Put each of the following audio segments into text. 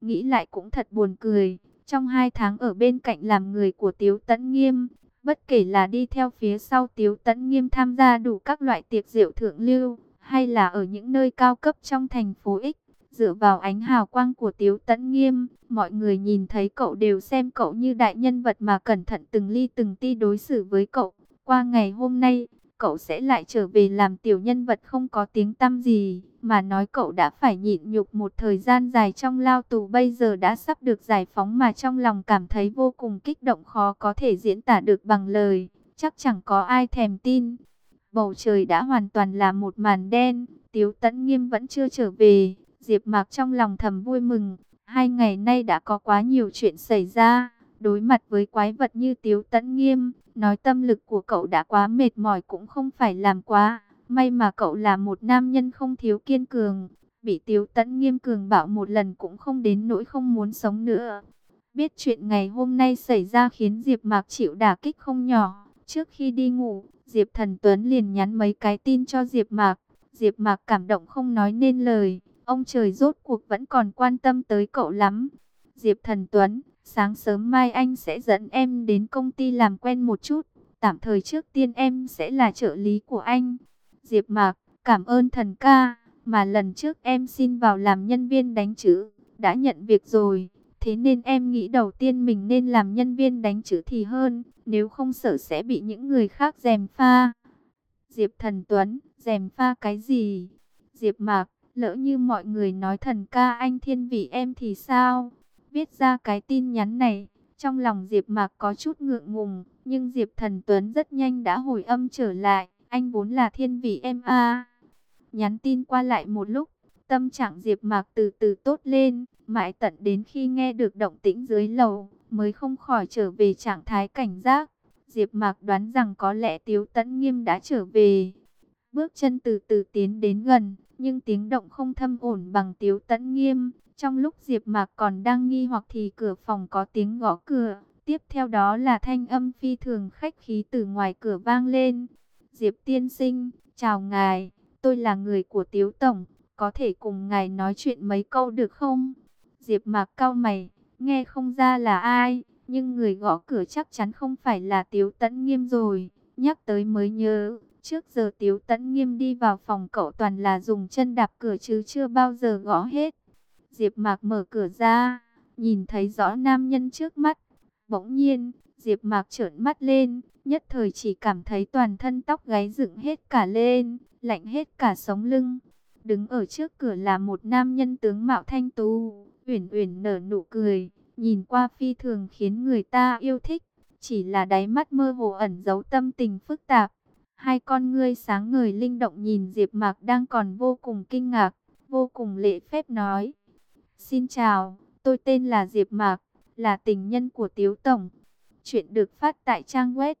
nghĩ lại cũng thật buồn cười. Trong hai tháng ở bên cạnh làm người của Tiếu Tấn Nghiêm, bất kể là đi theo phía sau Tiếu Tấn Nghiêm tham gia đủ các loại tiệc rượu thượng lưu, hay là ở những nơi cao cấp trong thành phố X, dựa vào ánh hào quang của Tiếu Tấn Nghiêm, mọi người nhìn thấy cậu đều xem cậu như đại nhân vật mà cẩn thận từng ly từng ti đối xử với cậu. Qua ngày hôm nay, cậu sẽ lại trở về làm tiểu nhân vật không có tiếng tăm gì, mà nói cậu đã phải nhịn nhục một thời gian dài trong lao tù bây giờ đã sắp được giải phóng mà trong lòng cảm thấy vô cùng kích động khó có thể diễn tả được bằng lời, chắc chẳng có ai thèm tin. Bầu trời đã hoàn toàn là một màn đen, Tiếu Tấn Nghiêm vẫn chưa trở về, Diệp Mạc trong lòng thầm vui mừng, hai ngày nay đã có quá nhiều chuyện xảy ra, đối mặt với quái vật như Tiếu Tấn Nghiêm, nói tâm lực của cậu đã quá mệt mỏi cũng không phải làm quá. May mà cậu là một nam nhân không thiếu kiên cường, bị Tiếu Tấn Nghiêm cường bảo một lần cũng không đến nỗi không muốn sống nữa. Biết chuyện ngày hôm nay xảy ra khiến Diệp Mạc chịu đả kích không nhỏ. Trước khi đi ngủ, Diệp Thần Tuấn liền nhắn mấy cái tin cho Diệp Mạc. Diệp Mạc cảm động không nói nên lời, ông trời rốt cuộc vẫn còn quan tâm tới cậu lắm. Diệp Thần Tuấn, sáng sớm mai anh sẽ dẫn em đến công ty làm quen một chút, tạm thời trước tiên em sẽ là trợ lý của anh. Diệp Mạc, cảm ơn thần ca, mà lần trước em xin vào làm nhân viên đánh chữ, đã nhận việc rồi, thế nên em nghĩ đầu tiên mình nên làm nhân viên đánh chữ thì hơn, nếu không sợ sẽ bị những người khác dèm pha. Diệp Thần Tuấn, dèm pha cái gì? Diệp Mạc, lỡ như mọi người nói thần ca anh thiên vị em thì sao? Viết ra cái tin nhắn này, trong lòng Diệp Mạc có chút ngượng ngùng, nhưng Diệp Thần Tuấn rất nhanh đã hồi âm trở lại, anh vốn là thiên vị em a. Nhắn tin qua lại một lúc, tâm trạng Diệp Mạc từ từ tốt lên, mãi tận đến khi nghe được động tĩnh dưới lầu, mới không khỏi trở về trạng thái cảnh giác. Diệp Mạc đoán rằng có lẽ Tiếu Tấn Nghiêm đã trở về. Bước chân từ từ tiến đến gần, nhưng tiếng động không thâm ổn bằng Tiếu Tẫn Nghiêm. Trong lúc Diệp Mạc còn đang nghi hoặc thì cửa phòng có tiếng gõ cửa, tiếp theo đó là thanh âm phi thường khách khí từ ngoài cửa vang lên. "Diệp tiên sinh, chào ngài, tôi là người của Tiếu tổng, có thể cùng ngài nói chuyện mấy câu được không?" Diệp Mạc cau mày, nghe không ra là ai, nhưng người gõ cửa chắc chắn không phải là Tiếu Tấn Nghiêm rồi, nhắc tới mới nhớ, trước giờ Tiếu Tấn Nghiêm đi vào phòng cậu toàn là dùng chân đạp cửa chứ chưa bao giờ gõ hết. Diệp Mạc mở cửa ra, nhìn thấy rõ nam nhân trước mắt. Bỗng nhiên, Diệp Mạc trợn mắt lên, nhất thời chỉ cảm thấy toàn thân tóc gáy dựng hết cả lên, lạnh hết cả sống lưng. Đứng ở trước cửa là một nam nhân tướng mạo thanh tú, uyển uyển nở nụ cười, nhìn qua phi thường khiến người ta yêu thích, chỉ là đáy mắt mơ hồ ẩn giấu tâm tình phức tạp. Hai con ngươi sáng ngời linh động nhìn Diệp Mạc đang còn vô cùng kinh ngạc, vô cùng lễ phép nói: Xin chào, tôi tên là Diệp Mạc, là tình nhân của Tiếu Tổng. Chuyện được phát tại trang web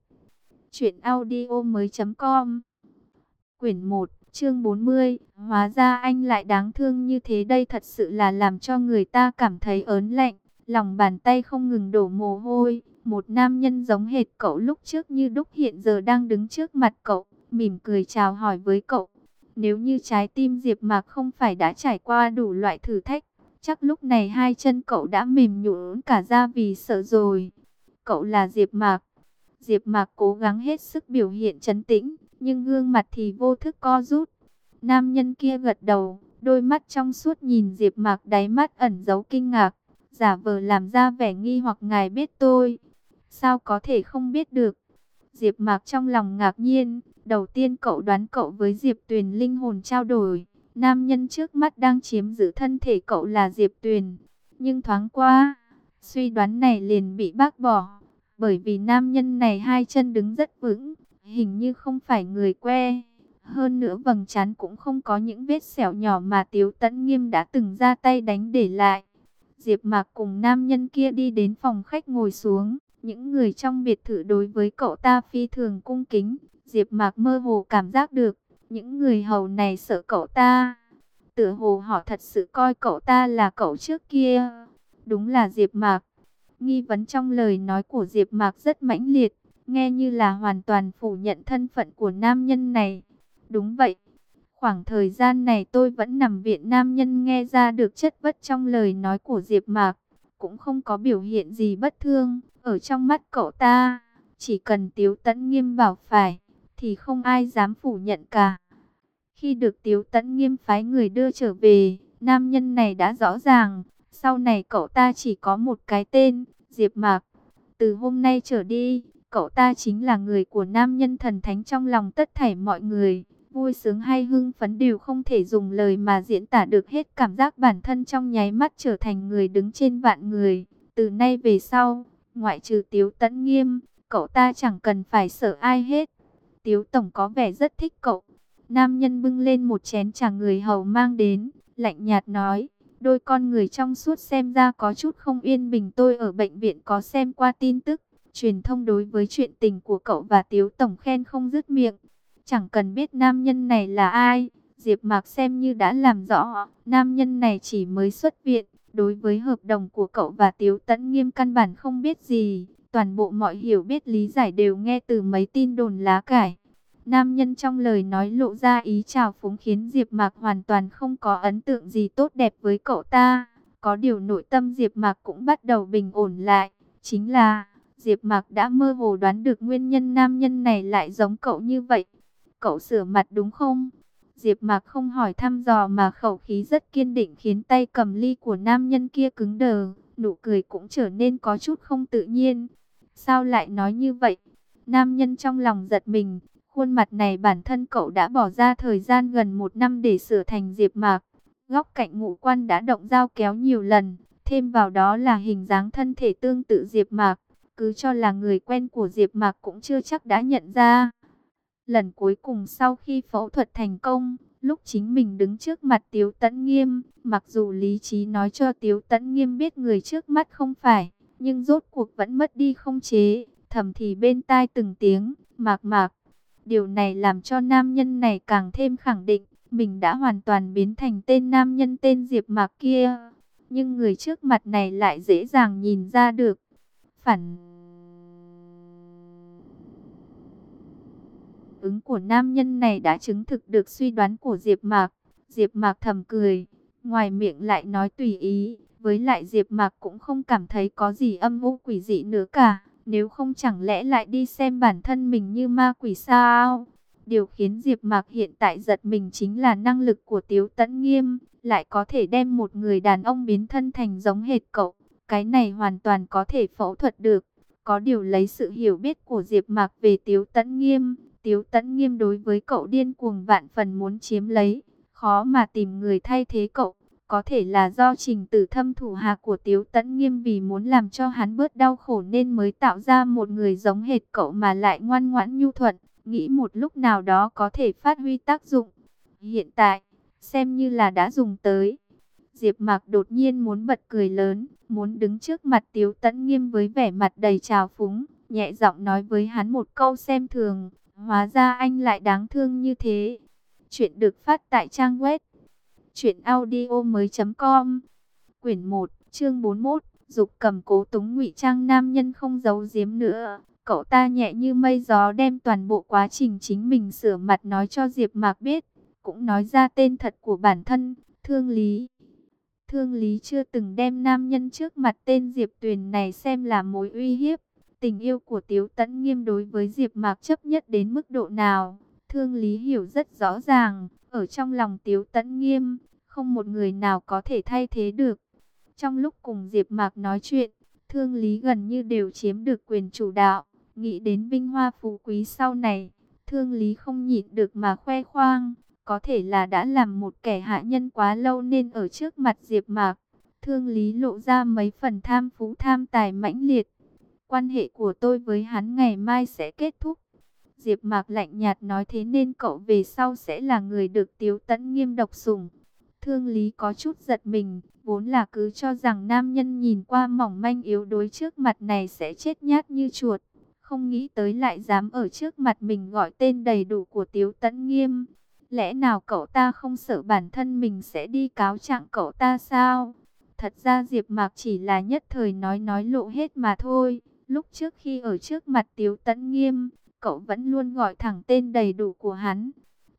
truyệnaudiomoi.com. Quyển 1, chương 40, hóa ra anh lại đáng thương như thế đây thật sự là làm cho người ta cảm thấy ớn lạnh, lòng bàn tay không ngừng đổ mồ hôi. Một nam nhân giống hệt cậu lúc trước như đúc hiện giờ đang đứng trước mặt cậu, mỉm cười chào hỏi với cậu. Nếu như trái tim Diệp Mạc không phải đã trải qua đủ loại thử thách, Chắc lúc này hai chân cậu đã mềm nhũn cả ra vì sợ rồi. Cậu là Diệp Mạc. Diệp Mạc cố gắng hết sức biểu hiện trấn tĩnh, nhưng gương mặt thì vô thức co rút. Nam nhân kia gật đầu, đôi mắt trong suốt nhìn Diệp Mạc đáy mắt ẩn giấu kinh ngạc, giả vờ làm ra vẻ nghi hoặc ngài biết tôi. Sao có thể không biết được? Diệp Mạc trong lòng ngạc nhiên, đầu tiên cậu đoán cậu với Diệp Tuyền linh hồn trao đổi, Nam nhân trước mắt đang chiếm giữ thân thể cậu là Diệp Tuyền. Nhưng thoáng qua, suy đoán này liền bị bác bỏ. Bởi vì nam nhân này hai chân đứng rất vững, hình như không phải người que. Hơn nữa vầng trán cũng không có những vết sẹo nhỏ mà Tiếu Tấn Nghiêm đã từng ra tay đánh để lại. Diệp Mạc cùng nam nhân kia đi đến phòng khách ngồi xuống. Những người trong biệt thự đối với cậu ta phi thường cung kính. Diệp Mạc mơ hồ cảm giác được những người hầu này sợ cậu ta. Tựa hồ họ thật sự coi cậu ta là cậu trước kia. Đúng là Diệp Mạc. Nghi vấn trong lời nói của Diệp Mạc rất mãnh liệt, nghe như là hoàn toàn phủ nhận thân phận của nam nhân này. Đúng vậy. Khoảng thời gian này tôi vẫn nằm viện nam nhân nghe ra được chất vất trong lời nói của Diệp Mạc, cũng không có biểu hiện gì bất thương, ở trong mắt cậu ta, chỉ cần Tiếu Tấn Nghiêm bảo phải, thì không ai dám phủ nhận cả. Khi được Tiếu Tấn Nghiêm phái người đưa trở về, nam nhân này đã rõ ràng, sau này cậu ta chỉ có một cái tên, Diệp Mạc. Từ hôm nay trở đi, cậu ta chính là người của nam nhân thần thánh trong lòng tất thảy mọi người. Vui sướng hay hưng phấn đều không thể dùng lời mà diễn tả được hết cảm giác bản thân trong nháy mắt trở thành người đứng trên vạn người. Từ nay về sau, ngoại trừ Tiếu Tấn Nghiêm, cậu ta chẳng cần phải sợ ai hết. Tiếu Tổng có vẻ rất thích cậu. Nam nhân bưng lên một chén trà người hầu mang đến, lạnh nhạt nói, đôi con người trong suốt xem ra có chút không yên bình tôi ở bệnh viện có xem qua tin tức. Truyền thông đối với chuyện tình của cậu và Tiếu Tổng khen không dứt miệng. Chẳng cần biết nam nhân này là ai, Diệp Mạc xem như đã làm rõ, nam nhân này chỉ mới xuất viện, đối với hợp đồng của cậu và Tiếu Tấn Nghiêm căn bản không biết gì, toàn bộ mọi hiểu biết lý giải đều nghe từ mấy tin đồn lá cải. Nam nhân trong lời nói lộ ra ý trào phúng khiến Diệp Mạc hoàn toàn không có ấn tượng gì tốt đẹp với cậu ta. Có điều nội tâm Diệp Mạc cũng bắt đầu bình ổn lại, chính là Diệp Mạc đã mơ hồ đoán được nguyên nhân nam nhân này lại giống cậu như vậy. Cậu sửa mặt đúng không? Diệp Mạc không hỏi thăm dò mà khẩu khí rất kiên định khiến tay cầm ly của nam nhân kia cứng đờ, nụ cười cũng trở nên có chút không tự nhiên. Sao lại nói như vậy? Nam nhân trong lòng giật mình, khuôn mặt này bản thân cậu đã bỏ ra thời gian gần một năm để sửa thành Diệp Mạc. Góc cạnh ngũ quan đã động dao kéo nhiều lần, thêm vào đó là hình dáng thân thể tương tự Diệp Mạc, cứ cho là người quen của Diệp Mạc cũng chưa chắc đã nhận ra. Lần cuối cùng sau khi phẫu thuật thành công, lúc chính mình đứng trước mặt Tiếu Tấn Nghiêm, mặc dù lý trí nói cho Tiếu Tấn Nghiêm biết người trước mắt không phải, nhưng rốt cuộc vẫn mất đi không chế, thầm thì bên tai từng tiếng, mạc mạc. Điều này làm cho nam nhân này càng thêm khẳng định, mình đã hoàn toàn biến thành tên nam nhân tên Diệp Mạc kia. Nhưng người trước mặt này lại dễ dàng nhìn ra được. Phản ứng của nam nhân này đã chứng thực được suy đoán của Diệp Mạc. Diệp Mạc thầm cười, ngoài miệng lại nói tùy ý, với lại Diệp Mạc cũng không cảm thấy có gì âm u quỷ dị nữa cả, nếu không chẳng lẽ lại đi xem bản thân mình như ma quỷ sao? Điều khiến Diệp Mạc hiện tại giật mình chính là năng lực của Tiếu Tấn Nghiêm, lại có thể đem một người đàn ông biến thân thành giống hệt cậu, cái này hoàn toàn có thể phẫu thuật được. Có điều lấy sự hiểu biết của Diệp Mạc về Tiếu Tấn Nghiêm, Tiếu Tẫn Nghiêm đối với cậu điên cuồng vạn phần muốn chiếm lấy, khó mà tìm người thay thế cậu. Có thể là do trình tử thâm thủ hạ của Tiếu Tẫn Nghiêm vì muốn làm cho hắn bớt đau khổ nên mới tạo ra một người giống hệt cậu mà lại ngoan ngoãn nhu thuận, nghĩ một lúc nào đó có thể phát huy tác dụng. Hiện tại, xem như là đã dùng tới. Diệp Mạc đột nhiên muốn bật cười lớn, muốn đứng trước mặt Tiếu Tấn Nghiêm với vẻ mặt đầy trào phúng, nhẹ giọng nói với hắn một câu xem thường, hóa ra anh lại đáng thương như thế. Chuyện được phát tại trang web Chuyện audio mới com. Quyển 1, chương 41 Dục cầm cố túng ngụy trang nam nhân không giấu giếm nữa. Cậu ta nhẹ như mây gió đem toàn bộ quá trình chính mình sửa mặt nói cho Diệp Mạc biết Cũng nói ra tên thật của bản thân Thương Lý. Thương Lý chưa từng đem nam nhân trước mặt tên Diệp Tuyền này xem là mối uy hiếp. Tình yêu của Tiếu Tấn Nghiêm đối với Diệp Mạc chấp nhất đến mức độ nào Thương Lý hiểu rất rõ ràng ở trong lòng Tiếu Tấn Nghiêm, không một người nào có thể thay thế được. Trong lúc cùng Diệp Mạc nói chuyện, Thương Lý gần như đều chiếm được quyền chủ đạo, nghĩ đến vinh hoa phú quý sau này, Thương Lý không nhịn được mà khoe khoang, có thể là đã làm một kẻ hạ nhân quá lâu nên ở trước mặt Diệp Mạc, Thương Lý lộ ra mấy phần tham phú tham tài mãnh liệt. Quan hệ của tôi với hắn ngày mai sẽ kết thúc. Diệp Mạc lạnh nhạt nói thế nên cậu về sau sẽ là người được Tiếu Tấn nghiêm độc sủng. Thương Lý có chút giật mình, vốn là cứ cho rằng nam nhân nhìn qua mỏng manh yếu đuối trước mặt này sẽ chết nhát như chuột. Không nghĩ tới lại dám ở trước mặt mình gọi tên đầy đủ của Tiếu Tấn Nghiêm. Lẽ nào cậu ta không sợ bản thân mình sẽ đi cáo trạng cậu ta sao? Thật ra Diệp Mạc chỉ là nhất thời nói nói lộ hết mà thôi. Lúc trước khi ở trước mặt Tiếu Tấn Nghiêm, cậu vẫn luôn gọi thẳng tên đầy đủ của hắn.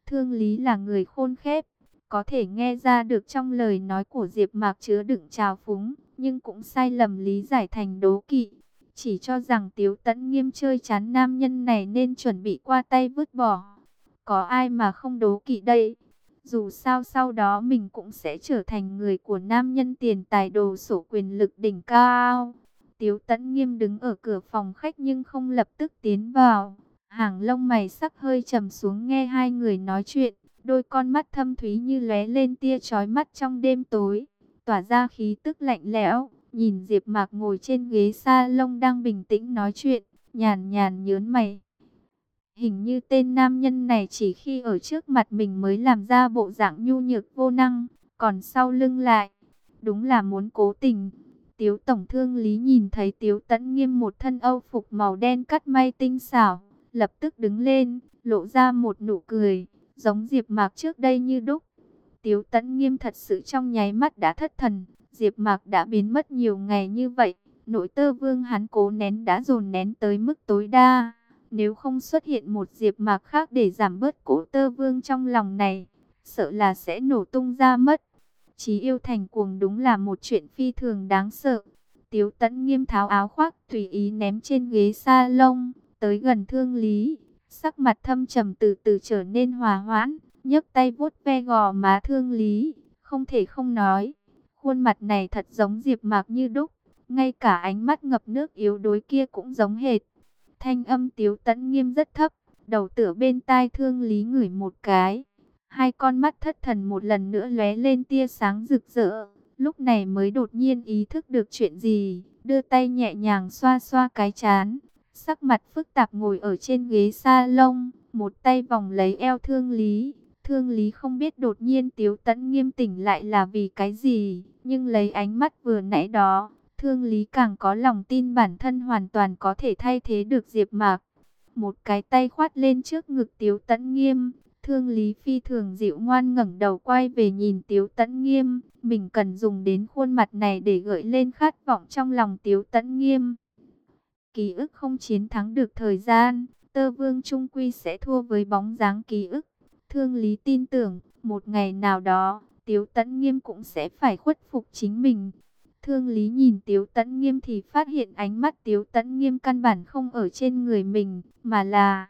Thương Lý là người khôn khép, có thể nghe ra được trong lời nói của Diệp Mạc chứa đựng trào phúng, nhưng cũng sai lầm lý giải thành đố kỵ. Chỉ cho rằng Tiếu Tấn Nghiêm chơi chán nam nhân này nên chuẩn bị qua tay vứt bỏ. Có ai mà không đố kỵ đây? Dù sao sau đó mình cũng sẽ trở thành người của nam nhân tiền tài đồ sổ quyền lực đỉnh cao. Tiếu Tấn Nghiêm đứng ở cửa phòng khách nhưng không lập tức tiến vào. Hàng lông mày sắc hơi trầm xuống nghe hai người nói chuyện. Đôi con mắt thâm thúy như lóe lên tia chói mắt trong đêm tối. Tỏa ra khí tức lạnh lẽo. Nhìn Diệp Mạc ngồi trên ghế sa lông đang bình tĩnh nói chuyện. Nhàn nhàn nhớn mày. Hình như tên nam nhân này chỉ khi ở trước mặt mình mới làm ra bộ dạng nhu nhược vô năng. Còn sau lưng lại. Đúng là muốn cố tình. Tiếu Tổng Thương Lý nhìn thấy Tiếu Tấn Nghiêm một thân âu phục màu đen cắt may tinh xảo, lập tức đứng lên, lộ ra một nụ cười, giống Diệp Mạc trước đây như đúc. Tiếu Tấn Nghiêm thật sự trong nháy mắt đã thất thần, Diệp Mạc đã biến mất nhiều ngày như vậy, nội tơ vương hắn cố nén đã dồn nén tới mức tối đa. Nếu không xuất hiện một Diệp Mạc khác để giảm bớt cỗ tơ vương trong lòng này, sợ là sẽ nổ tung ra mất. Chí yêu thành cuồng đúng là một chuyện phi thường đáng sợ. Tiếu tẫn nghiêm tháo áo khoác tùy ý ném trên ghế sa lông, tới gần thương lý. Sắc mặt thâm trầm từ từ trở nên hòa hoãn, nhấc tay vuốt ve gò má thương lý. Không thể không nói, khuôn mặt này thật giống diệp mạc như đúc. Ngay cả ánh mắt ngập nước yếu đuối kia cũng giống hệt. Thanh âm tiếu tẫn nghiêm rất thấp, đầu tựa bên tai thương lý ngửi một cái Hai con mắt thất thần một lần nữa lóe lên tia sáng rực rỡ. Lúc này mới đột nhiên ý thức được chuyện gì, đưa tay nhẹ nhàng xoa xoa cái chán. Sắc mặt phức tạp ngồi ở trên ghế sa lông, một tay vòng lấy eo thương lý. Thương lý không biết đột nhiên tiếu tẫn nghiêm tỉnh lại là vì cái gì, nhưng lấy ánh mắt vừa nãy đó, thương lý càng có lòng tin bản thân hoàn toàn có thể thay thế được Diệp Mạc. Một cái tay khoát lên trước ngực tiếu tẫn nghiêm, Thương Lý Phi thường dịu ngoan ngẩng đầu quay về nhìn Tiếu Tấn Nghiêm. Mình cần dùng đến khuôn mặt này để gợi lên khát vọng trong lòng Tiếu Tấn Nghiêm. Ký ức không chiến thắng được thời gian, tơ vương trung quy sẽ thua với bóng dáng ký ức. Thương Lý tin tưởng, một ngày nào đó, Tiếu Tấn Nghiêm cũng sẽ phải khuất phục chính mình. Thương Lý nhìn Tiếu Tấn Nghiêm thì phát hiện ánh mắt Tiếu Tấn Nghiêm căn bản không ở trên người mình, mà là...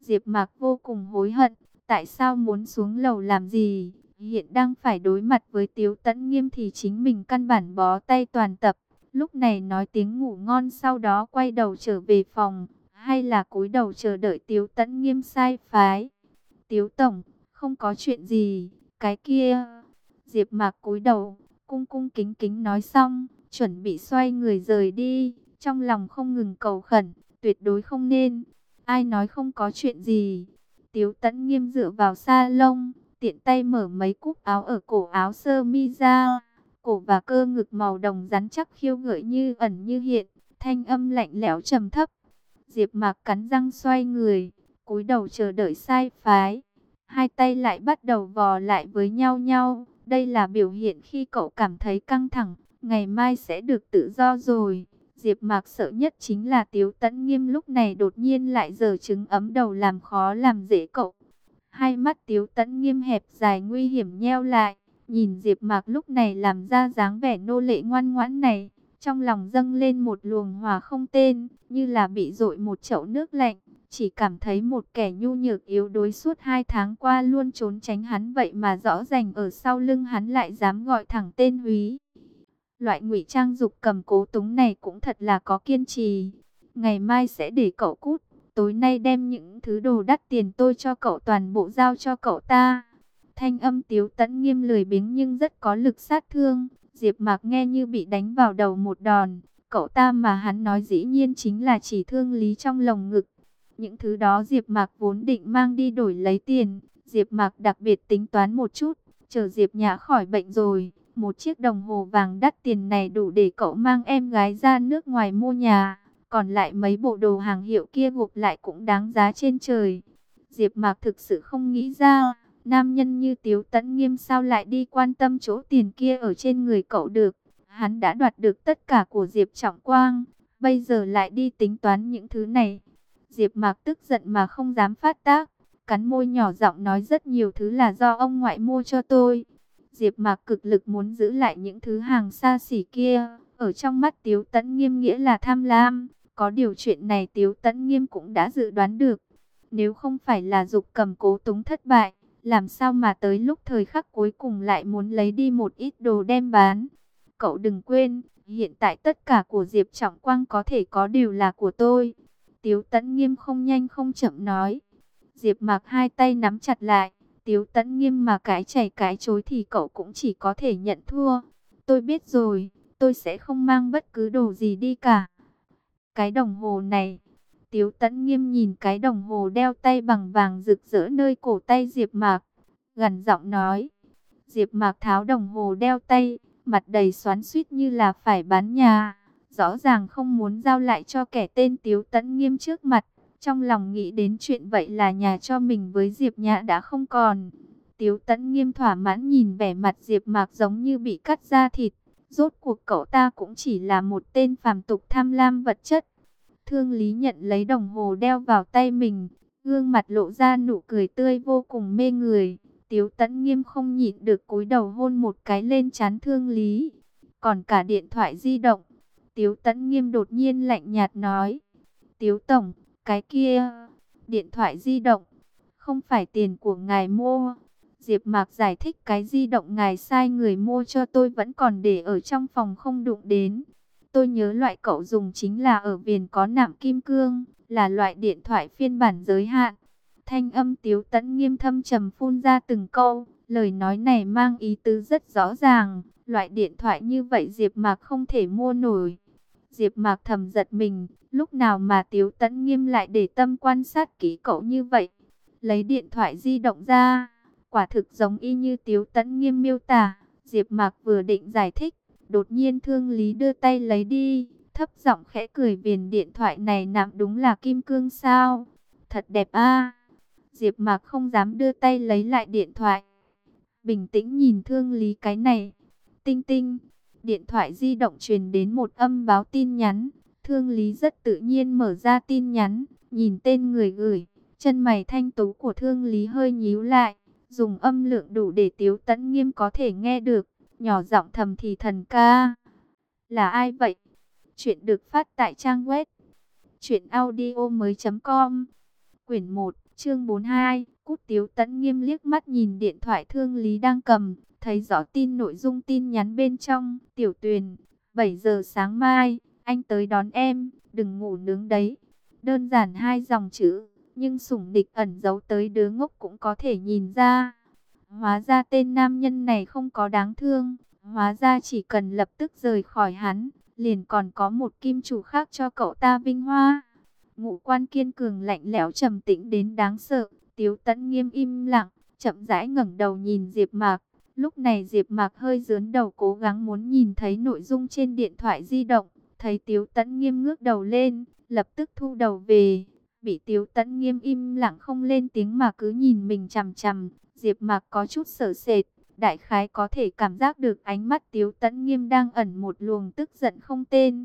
Diệp Mạc vô cùng hối hận, Tại sao muốn xuống lầu làm gì? Hiện đang phải đối mặt với Tiếu Tấn Nghiêm thì chính mình căn bản bó tay toàn tập. Lúc này nói tiếng ngủ ngon sau đó quay đầu trở về phòng. Hay là cúi đầu chờ đợi Tiếu Tấn Nghiêm sai phái? Tiếu Tổng, không có chuyện gì. Cái kia... Diệp Mạc cúi đầu, cung cung kính kính nói xong, chuẩn bị xoay người rời đi, trong lòng không ngừng cầu khẩn, tuyệt đối không nên. Ai nói không có chuyện gì, Tiếu tẫn nghiêm dựa vào sa lông, tiện tay mở mấy cúc áo ở cổ áo sơ mi ra. Cổ và cơ ngực màu đồng rắn chắc khiêu gợi như ẩn như hiện, thanh âm lạnh lẽo trầm thấp. Diệp mạc cắn răng xoay người, cúi đầu chờ đợi sai phái. Hai tay lại bắt đầu vò lại với nhau nhau. Đây là biểu hiện khi cậu cảm thấy căng thẳng, ngày mai sẽ được tự do rồi. Diệp Mạc sợ nhất chính là Tiếu Tấn Nghiêm lúc này đột nhiên lại giở trứng ấm đầu làm khó làm dễ cậu. Hai mắt Tiếu Tấn Nghiêm hẹp dài nguy hiểm nheo lại, nhìn Diệp Mạc lúc này làm ra dáng vẻ nô lệ ngoan ngoãn này, trong lòng dâng lên một luồng hỏa không tên, như là bị dội một chậu nước lạnh, chỉ cảm thấy một kẻ nhu nhược yếu đuối suốt hai tháng qua luôn trốn tránh hắn vậy mà rõ ràng ở sau lưng hắn lại dám gọi thẳng tên Húy. Loại ngụy trang dục cầm cố túng này cũng thật là có kiên trì. Ngày mai sẽ để cậu cút. Tối nay đem những thứ đồ đắt tiền tôi cho cậu toàn bộ giao cho cậu ta. Thanh âm tiếu tẫn nghiêm lười biếng nhưng rất có lực sát thương. Diệp Mạc nghe như bị đánh vào đầu một đòn. Cậu ta mà hắn nói dĩ nhiên chính là chỉ thương lý trong lồng ngực. Những thứ đó Diệp Mạc vốn định mang đi đổi lấy tiền. Diệp Mạc đặc biệt tính toán một chút. Chờ Diệp Nhã khỏi bệnh rồi một chiếc đồng hồ vàng đắt tiền này đủ để cậu mang em gái ra nước ngoài mua nhà. Còn lại mấy bộ đồ hàng hiệu kia gộp lại cũng đáng giá trên trời. Diệp Mạc thực sự không nghĩ ra, nam nhân như Tiếu Tấn Nghiêm sao lại đi quan tâm chỗ tiền kia ở trên người cậu được. Hắn đã đoạt được tất cả của Diệp Trọng Quang, bây giờ lại đi tính toán những thứ này. Diệp Mạc tức giận mà không dám phát tác, cắn môi nhỏ giọng nói rất nhiều thứ là do ông ngoại mua cho tôi. Diệp Mạc cực lực muốn giữ lại những thứ hàng xa xỉ kia, ở trong mắt Tiếu Tấn Nghiêm nghĩa là tham lam, có điều chuyện này Tiếu Tấn Nghiêm cũng đã dự đoán được. Nếu không phải là dục cầm cố túng thất bại, làm sao mà tới lúc thời khắc cuối cùng lại muốn lấy đi một ít đồ đem bán. Cậu đừng quên, hiện tại tất cả của Diệp Trọng Quang có thể có điều là của tôi. Tiếu Tấn Nghiêm không nhanh không chậm nói. Diệp Mạc hai tay nắm chặt lại, Tiếu Tấn Nghiêm mà cái chảy cái chối thì cậu cũng chỉ có thể nhận thua. Tôi biết rồi, tôi sẽ không mang bất cứ đồ gì đi cả. Cái đồng hồ này, Tiếu Tấn Nghiêm nhìn cái đồng hồ đeo tay bằng vàng rực rỡ nơi cổ tay Diệp Mạc, gần giọng nói. Diệp Mạc tháo đồng hồ đeo tay, mặt đầy xoắn xuýt như là phải bán nhà, rõ ràng không muốn giao lại cho kẻ tên Tiếu Tấn Nghiêm trước mặt. Trong lòng nghĩ đến chuyện vậy là nhà cho mình với Diệp Nhã đã không còn. Tiếu Tấn Nghiêm thỏa mãn nhìn vẻ mặt Diệp Mạc giống như bị cắt da thịt. Rốt cuộc cậu ta cũng chỉ là một tên phàm tục tham lam vật chất. Thương Lý nhận lấy đồng hồ đeo vào tay mình, gương mặt lộ ra nụ cười tươi vô cùng mê người. Tiếu Tấn Nghiêm không nhịn được cúi đầu hôn một cái lên trán Thương Lý. Còn cả điện thoại di động, Tiếu Tấn Nghiêm đột nhiên lạnh nhạt nói: "Tiếu tổng, cái kia, điện thoại di động, không phải tiền của ngài mua. Diệp Mạc giải thích cái di động ngài sai người mua cho tôi vẫn còn để ở trong phòng không đụng đến. Tôi nhớ loại cậu dùng chính là ở viền có nạm kim cương, là loại điện thoại phiên bản giới hạn. Thanh âm Tiếu Tấn nghiêm thâm trầm phun ra từng câu, lời nói này mang ý tứ rất rõ ràng, loại điện thoại như vậy Diệp Mạc không thể mua nổi. Diệp Mạc thầm giật mình, lúc nào mà Tiếu Tấn Nghiêm lại để tâm quan sát kỹ cậu như vậy. Lấy điện thoại di động ra, quả thực giống y như Tiếu Tấn Nghiêm miêu tả. Diệp Mạc vừa định giải thích, đột nhiên Thương Lý đưa tay lấy đi, thấp giọng khẽ cười viền điện thoại này nạm đúng là kim cương sao? Thật đẹp a. Diệp Mạc không dám đưa tay lấy lại điện thoại. Bình tĩnh nhìn Thương Lý cái này. Tinh tinh Điện thoại di động truyền đến một âm báo tin nhắn. Thương Lý rất tự nhiên mở ra tin nhắn, nhìn tên người gửi. Chân mày thanh tú của Thương Lý hơi nhíu lại, dùng âm lượng đủ để Tiếu Tấn Nghiêm có thể nghe được, nhỏ giọng thầm thì thần ca. Là ai vậy? Chuyện được phát tại trang web truyệnaudiomoi.com. Quyển 1, chương 42, Cút Tiếu Tấn Nghiêm liếc mắt nhìn điện thoại Thương Lý đang cầm, thấy rõ tin nội dung tin nhắn bên trong, tiểu tuyền, 7 giờ sáng mai, anh tới đón em, đừng ngủ nướng đấy. Đơn giản hai dòng chữ, nhưng sủng địch ẩn giấu tới đứa ngốc cũng có thể nhìn ra. Hóa ra tên nam nhân này không có đáng thương, hóa ra chỉ cần lập tức rời khỏi hắn, liền còn có một kim chủ khác cho cậu ta vinh hoa. Ngụ quan kiên cường lạnh lẽo trầm tĩnh đến đáng sợ, Tiếu Tấn nghiêm im lặng, chậm rãi ngẩng đầu nhìn Diệp Mạc, Lúc này Diệp Mạc hơi dướn đầu cố gắng muốn nhìn thấy nội dung trên điện thoại di động, thấy Tiếu Tấn Nghiêm ngước đầu lên, lập tức thu đầu về, bị Tiếu Tấn Nghiêm im lặng không lên tiếng mà cứ nhìn mình chằm chằm, Diệp Mạc có chút sợ sệt, đại khái có thể cảm giác được ánh mắt Tiếu Tấn Nghiêm đang ẩn một luồng tức giận không tên.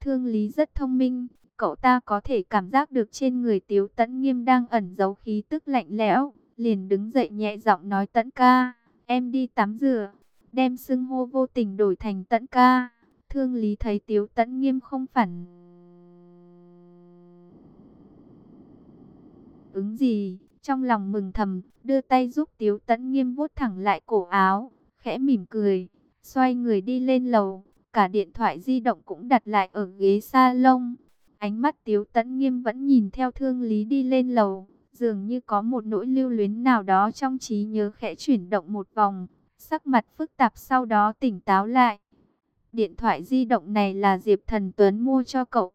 Thương Lý rất thông minh, cậu ta có thể cảm giác được trên người Tiếu Tấn Nghiêm đang ẩn giấu khí tức lạnh lẽo, liền đứng dậy nhẹ giọng nói Tấn ca. Em đi tắm rửa, đem xưng hô vô tình đổi thành tận ca. Thương Lý thấy Tiếu Tấn Nghiêm không phản ứng gì, trong lòng mừng thầm, đưa tay giúp Tiếu Tấn Nghiêm vuốt thẳng lại cổ áo, khẽ mỉm cười, xoay người đi lên lầu, cả điện thoại di động cũng đặt lại ở ghế salon. Ánh mắt Tiếu Tấn Nghiêm vẫn nhìn theo Thương Lý đi lên lầu, Dường như có một nỗi lưu luyến nào đó trong trí nhớ khẽ chuyển động một vòng, sắc mặt phức tạp sau đó tỉnh táo lại. Điện thoại di động này là Diệp Thần Tuấn mua cho cậu.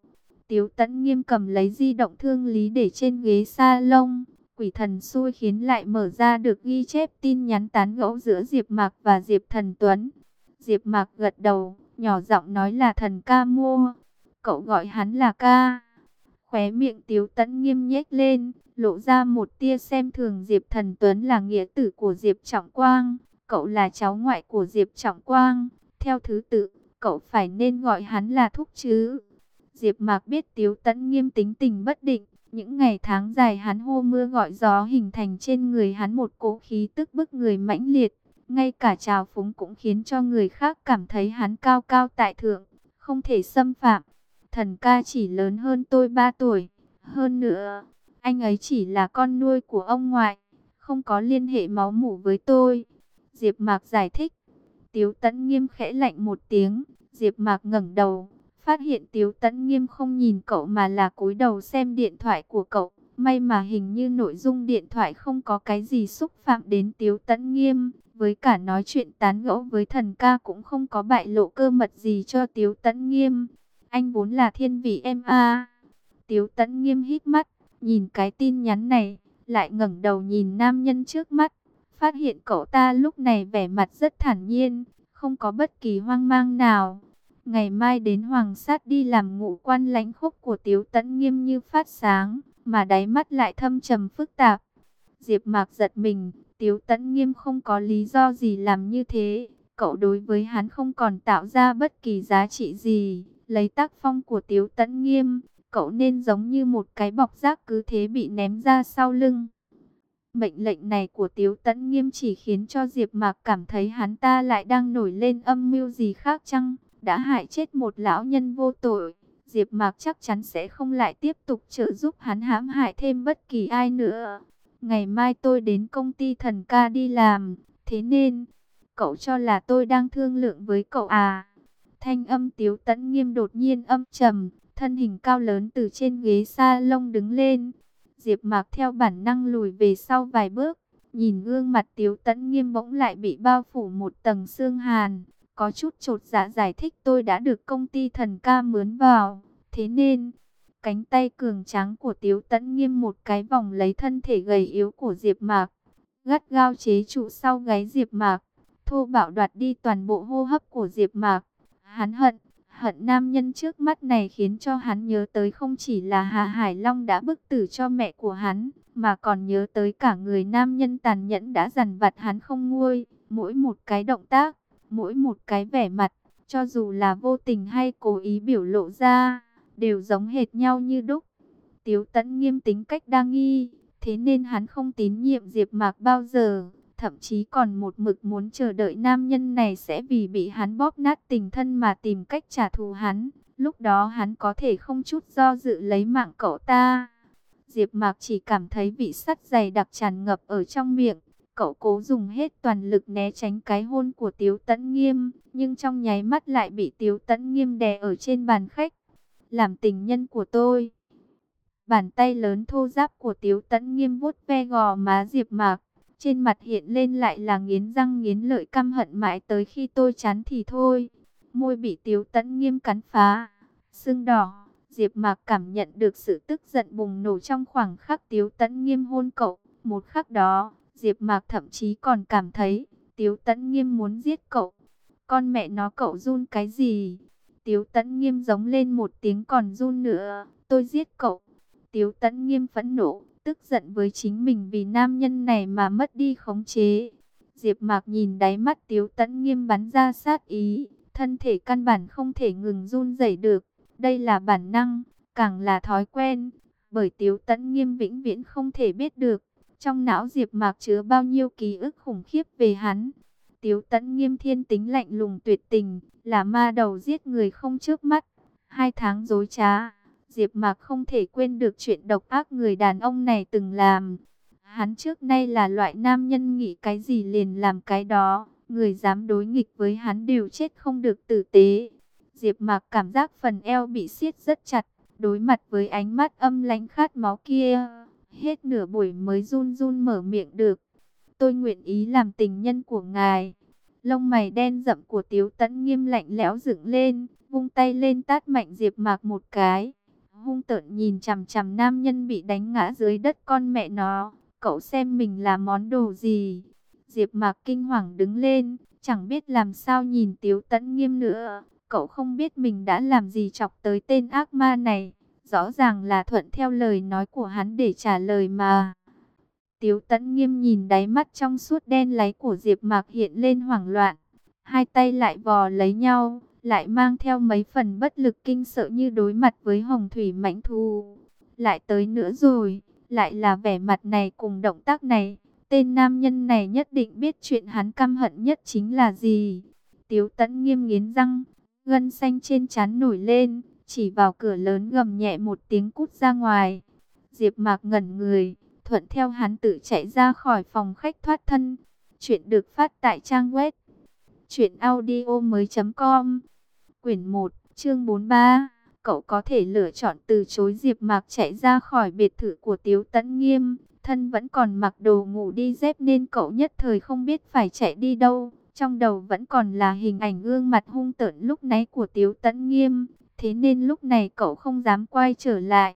Tiếu Tấn nghiêm cầm lấy di động thương lý để trên ghế salon. Quỷ thần xui khiến lại mở ra được ghi chép tin nhắn tán gẫu giữa Diệp Mạc và Diệp Thần Tuấn. Diệp Mạc gật đầu, nhỏ giọng nói là thần ca mua. Cậu gọi hắn là ca. Khóe miệng Tiếu Tấn nghiêm nhếch lên, lộ ra một tia xem thường Diệp Thần Tuấn là nghĩa tử của Diệp Trọng Quang, cậu là cháu ngoại của Diệp Trọng Quang, theo thứ tự, cậu phải nên gọi hắn là thúc chứ. Diệp Mạc biết Tiếu Tấn nghiêm tính tình bất định, Những ngày tháng dài hắn hô mưa gọi gió hình thành trên người hắn một cỗ khí tức bức người mãnh liệt. Ngay cả trào phúng cũng khiến cho người khác cảm thấy hắn cao cao tại thượng, không thể xâm phạm. Thần ca chỉ lớn hơn tôi 3 tuổi. Hơn nữa, anh ấy chỉ là con nuôi của ông ngoại, không có liên hệ máu mủ với tôi. Diệp Mạc giải thích. Tiếu Tấn Nghiêm khẽ lạnh một tiếng, Diệp Mạc ngẩng đầu, phát hiện Tiếu Tấn Nghiêm không nhìn cậu mà là cúi đầu xem điện thoại của cậu. May mà hình như nội dung điện thoại không có cái gì xúc phạm đến Tiếu Tấn Nghiêm, với cả nói chuyện tán gẫu với thần ca cũng không có bại lộ cơ mật gì cho Tiếu Tấn Nghiêm. Anh vốn là thiên vị em a. Tiếu Tấn Nghiêm hít mắt, nhìn cái tin nhắn này, lại ngẩng đầu nhìn nam nhân trước mắt, phát hiện cậu ta lúc này vẻ mặt rất thản nhiên, không có bất kỳ hoang mang nào. Ngày mai đến Hoàng Sát đi làm ngụ quan lãnh khúc của Tiếu Tấn Nghiêm như phát sáng, mà đáy mắt lại thâm trầm phức tạp. Diệp Mạc giật mình, Tiếu Tấn Nghiêm không có lý do gì làm như thế, cậu đối với hắn không còn tạo ra bất kỳ giá trị gì, lấy tác phong của Tiếu Tấn Nghiêm, cậu nên giống như một cái bọc rác cứ thế bị ném ra sau lưng. Mệnh lệnh này của Tiếu Tấn Nghiêm chỉ khiến cho Diệp Mạc cảm thấy hắn ta lại đang nổi lên âm mưu gì khác chăng, đã hại chết một lão nhân vô tội. Diệp Mạc chắc chắn sẽ không lại tiếp tục trợ giúp hắn hãm hại thêm bất kỳ ai nữa. Ngày mai tôi đến công ty thần ca đi làm, thế nên, cậu cho là tôi đang thương lượng với cậu à? Thanh âm Tiếu Tấn Nghiêm đột nhiên âm trầm, thân hình cao lớn từ trên ghế sa lông đứng lên. Diệp Mạc theo bản năng lùi về sau vài bước, nhìn gương mặt Tiếu Tấn Nghiêm bỗng lại bị bao phủ một tầng sương hàn, có chút chột dạ giải thích tôi đã được công ty thần ca mướn vào, thế nên cánh tay cường tráng của Tiếu Tấn Nghiêm một cái vòng lấy thân thể gầy yếu của Diệp Mạc, gắt gao chế trụ sau gáy Diệp Mạc, thô bạo đoạt đi toàn bộ hô hấp của Diệp Mạc. Hắn hận, hận nam nhân trước mắt này khiến cho hắn nhớ tới không chỉ là Hà Hải Long đã bức tử cho mẹ của hắn, mà còn nhớ tới cả người nam nhân tàn nhẫn đã dằn vặt hắn không nguôi, mỗi một cái động tác, mỗi một cái vẻ mặt, cho dù là vô tình hay cố ý biểu lộ ra, đều giống hệt nhau như đúc. Tiếu tẫn nghiêm tính cách đa nghi, thế nên hắn không tín nhiệm Diệp Mạc bao giờ thậm chí còn một mực muốn chờ đợi nam nhân này sẽ vì bị hắn bóp nát tình thân mà tìm cách trả thù hắn. Lúc đó hắn có thể không chút do dự lấy mạng cậu ta. Diệp Mạc chỉ cảm thấy vị sắt dày đặc tràn ngập ở trong miệng. Cậu cố dùng hết toàn lực né tránh cái hôn của Tiếu Tấn Nghiêm, nhưng trong nháy mắt lại bị Tiếu Tấn Nghiêm đè ở trên bàn khách. Làm tình nhân của tôi. Bàn tay lớn thô ráp của Tiếu Tấn Nghiêm vuốt ve gò má Diệp Mạc. Trên mặt hiện lên lại là nghiến răng nghiến lợi căm hận mãi tới khi tôi chán thì thôi. Môi bị tiếu tẫn nghiêm cắn phá. Sưng đỏ. Diệp Mạc cảm nhận được sự tức giận bùng nổ trong khoảng khắc Tiếu Tấn Nghiêm hôn cậu, một khắc đó, Diệp Mạc thậm chí còn cảm thấy Tiếu Tấn Nghiêm muốn giết cậu. Con mẹ nó cậu run cái gì? Tiếu Tấn Nghiêm giống lên một tiếng còn run nữa, tôi giết cậu. Tiếu Tấn Nghiêm phẫn nộ, tức giận với chính mình vì nam nhân này mà mất đi khống chế. Diệp Mạc nhìn đáy mắt Tiếu Tấn Nghiêm bắn ra sát ý, thân thể căn bản không thể ngừng run rẩy được. Đây là bản năng, càng là thói quen, bởi Tiếu Tấn Nghiêm vĩnh viễn không thể biết được trong não Diệp Mạc chứa bao nhiêu ký ức khủng khiếp về hắn. Tiếu Tấn Nghiêm thiên tính lạnh lùng tuyệt tình, là ma đầu giết người không chớp mắt, hai tháng dối trá Diệp Mạc không thể quên được chuyện độc ác người đàn ông này từng làm. Hắn trước nay là loại nam nhân nghĩ cái gì liền làm cái đó, người dám đối nghịch với hắn đều chết không được tử tế. Diệp Mạc cảm giác phần eo bị siết rất chặt, đối mặt với ánh mắt âm lãnh khát máu kia, hết nửa buổi mới run run mở miệng được. Tôi nguyện ý làm tình nhân của ngài. Lông mày đen rậm của Tiếu Tấn nghiêm lạnh lẽo dựng lên, vung tay lên tát mạnh Diệp Mạc một cái hung tợn nhìn chằm chằm nam nhân bị đánh ngã dưới đất con mẹ nó. Cậu xem mình là món đồ gì? Diệp Mạc kinh hoàng đứng lên, chẳng biết làm sao nhìn Tiếu Tấn Nghiêm nữa. Cậu không biết mình đã làm gì chọc tới tên ác ma này. Rõ ràng là thuận theo lời nói của hắn để trả lời mà. Tiếu Tấn Nghiêm nhìn đáy mắt trong suốt đen láy của Diệp Mạc hiện lên hoảng loạn. Hai tay lại vò lấy nhau, lại mang theo mấy phần bất lực kinh sợ như đối mặt với hồng thủy mãnh thú. lại tới nữa rồi, lại là vẻ mặt này cùng động tác này. Tên nam nhân này nhất định biết chuyện hắn căm hận nhất chính là gì. Tiếu tẫn nghiêm nghiến răng, gân xanh trên trán nổi lên, chỉ vào cửa lớn gầm nhẹ một tiếng cút ra ngoài. Diệp Mạc ngẩn người, thuận theo hắn tự chạy ra khỏi phòng khách thoát thân. Chuyện được phát tại trang web truyệnaudiomoi.com. Quyển 1, chương 43. Cậu có thể lựa chọn từ chối Diệp Mạc chạy ra khỏi biệt thự của Tiếu Tấn Nghiêm, thân vẫn còn mặc đồ ngủ đi dép nên cậu nhất thời không biết phải chạy đi đâu. Trong đầu vẫn còn là hình ảnh gương mặt hung tợn lúc nãy của Tiếu Tấn Nghiêm, thế nên lúc này cậu không dám quay trở lại.